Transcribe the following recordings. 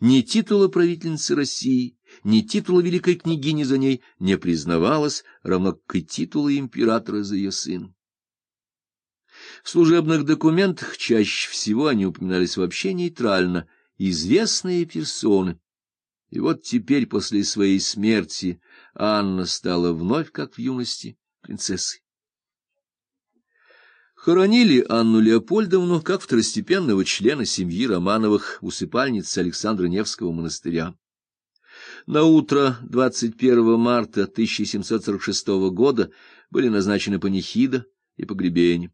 Ни титула правительницы России, ни титула великой княгини за ней не признавалось, равно как и титула императора за ее сыном. В служебных документах чаще всего они упоминались вообще нейтрально, известные персоны. И вот теперь, после своей смерти, Анна стала вновь, как в юности, принцессой. Хоронили Анну Леопольдовну как второстепенного члена семьи Романовых, усыпальницы Александра Невского монастыря. На утро 21 марта 1746 года были назначены панихида и погребение.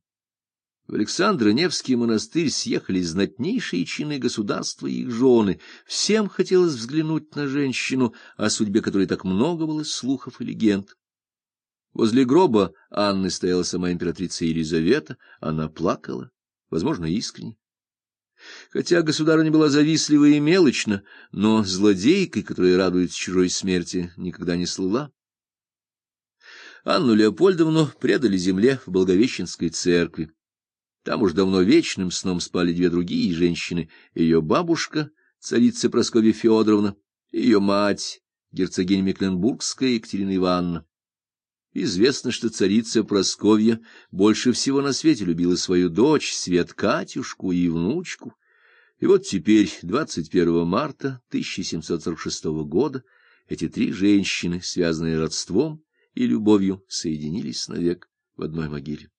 В Александро-Невский монастырь съехались знатнейшие чины государства и их жены. Всем хотелось взглянуть на женщину, о судьбе которой так много было слухов и легенд. Возле гроба Анны стояла сама императрица Елизавета, она плакала, возможно, искренне. Хотя государыня была завистлива и мелочна, но злодейкой, которая радуется чужой смерти, никогда не слыла. Анну Леопольдовну предали земле в Благовещенской церкви. Там уж давно вечным сном спали две другие женщины, ее бабушка, царица Прасковья Федоровна, ее мать, герцогиня Мекленбургская Екатерина Ивановна. Известно, что царица Прасковья больше всего на свете любила свою дочь, Свет Катюшку и внучку. И вот теперь, 21 марта 1746 года, эти три женщины, связанные родством и любовью, соединились навек в одной могиле.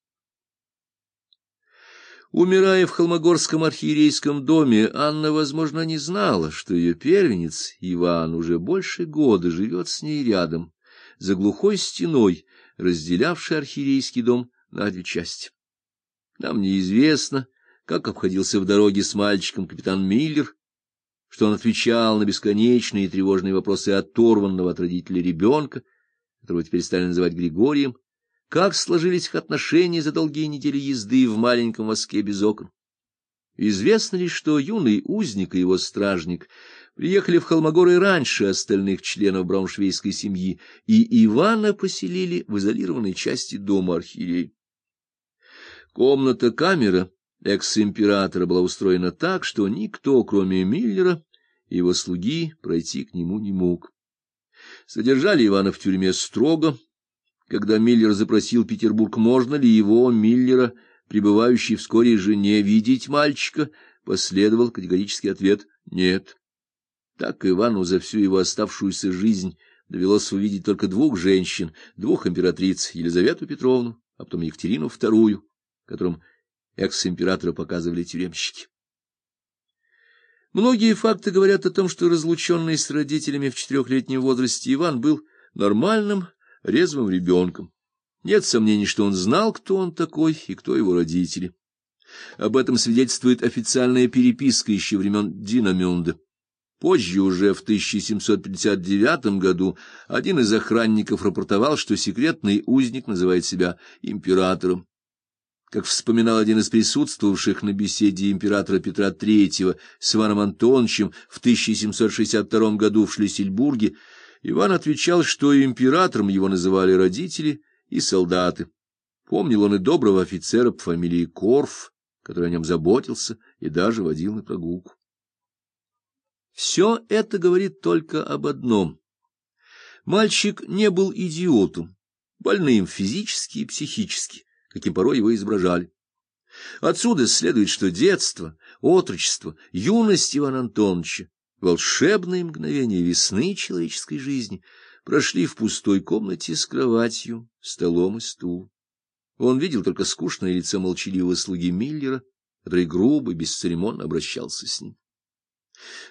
Умирая в Холмогорском архиерейском доме, Анна, возможно, не знала, что ее первенец Иван уже больше года живет с ней рядом, за глухой стеной, разделявшей архиерейский дом на две части. Нам неизвестно, как обходился в дороге с мальчиком капитан Миллер, что он отвечал на бесконечные и тревожные вопросы оторванного от родителей ребенка, которого теперь стали называть Григорием, как сложились их отношения за долгие недели езды в маленьком воске без окон. Известно ли, что юный узник и его стражник приехали в Холмогоры раньше остальных членов брауншвейской семьи, и Ивана поселили в изолированной части дома архиерей. Комната-камера экс-императора была устроена так, что никто, кроме Миллера и его слуги, пройти к нему не мог. Содержали Ивана в тюрьме строго, когда Миллер запросил Петербург, можно ли его, Миллера, пребывающий вскоре жене, видеть мальчика, последовал категорический ответ «нет». Так Ивану за всю его оставшуюся жизнь довелось увидеть только двух женщин, двух императриц, Елизавету Петровну, а потом Екатерину II, которым экс-императора показывали тюремщики. Многие факты говорят о том, что разлученный с родителями в четырехлетнем возрасте Иван был нормальным, резвым ребенком. Нет сомнений, что он знал, кто он такой и кто его родители. Об этом свидетельствует официальная переписка еще времен Динамюнда. Позже, уже в 1759 году, один из охранников рапортовал, что секретный узник называет себя императором. Как вспоминал один из присутствовавших на беседе императора Петра III с Иваном Антоновичем в 1762 году в Шлиссельбурге, Иван отвечал, что императором его называли родители и солдаты. Помнил он и доброго офицера по фамилии Корф, который о нем заботился и даже водил на прогулку. Все это говорит только об одном. Мальчик не был идиотом, больным физически и психически, каким порой его изображали. Отсюда следует, что детство, отрочество, юность Ивана Антоновича волшебные мгновения весны человеческой жизни прошли в пустой комнате с кроватью, столом и стулом. Он видел только скучное лицо молчаливого слуги Миллера, который грубо и бесцеремонно обращался с ним.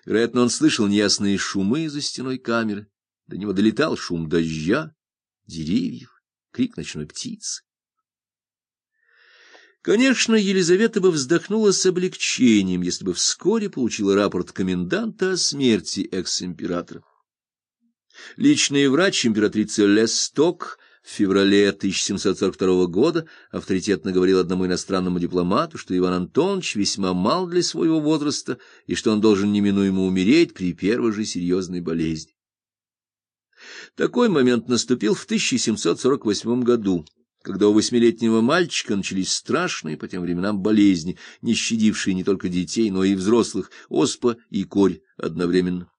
Вероятно, он слышал неясные шумы за стеной камеры, до него долетал шум дождя, деревьев, крик ночной птицы. Конечно, Елизавета бы вздохнула с облегчением, если бы вскоре получила рапорт коменданта о смерти экс-императора. Личный врач императрицы Лесток в феврале 1742 года авторитетно говорил одному иностранному дипломату, что Иван Антонович весьма мал для своего возраста и что он должен неминуемо умереть при первой же серьезной болезни. Такой момент наступил в 1748 году когда у восьмилетнего мальчика начались страшные по тем временам болезни, не щадившие не только детей, но и взрослых, оспа и корь одновременно.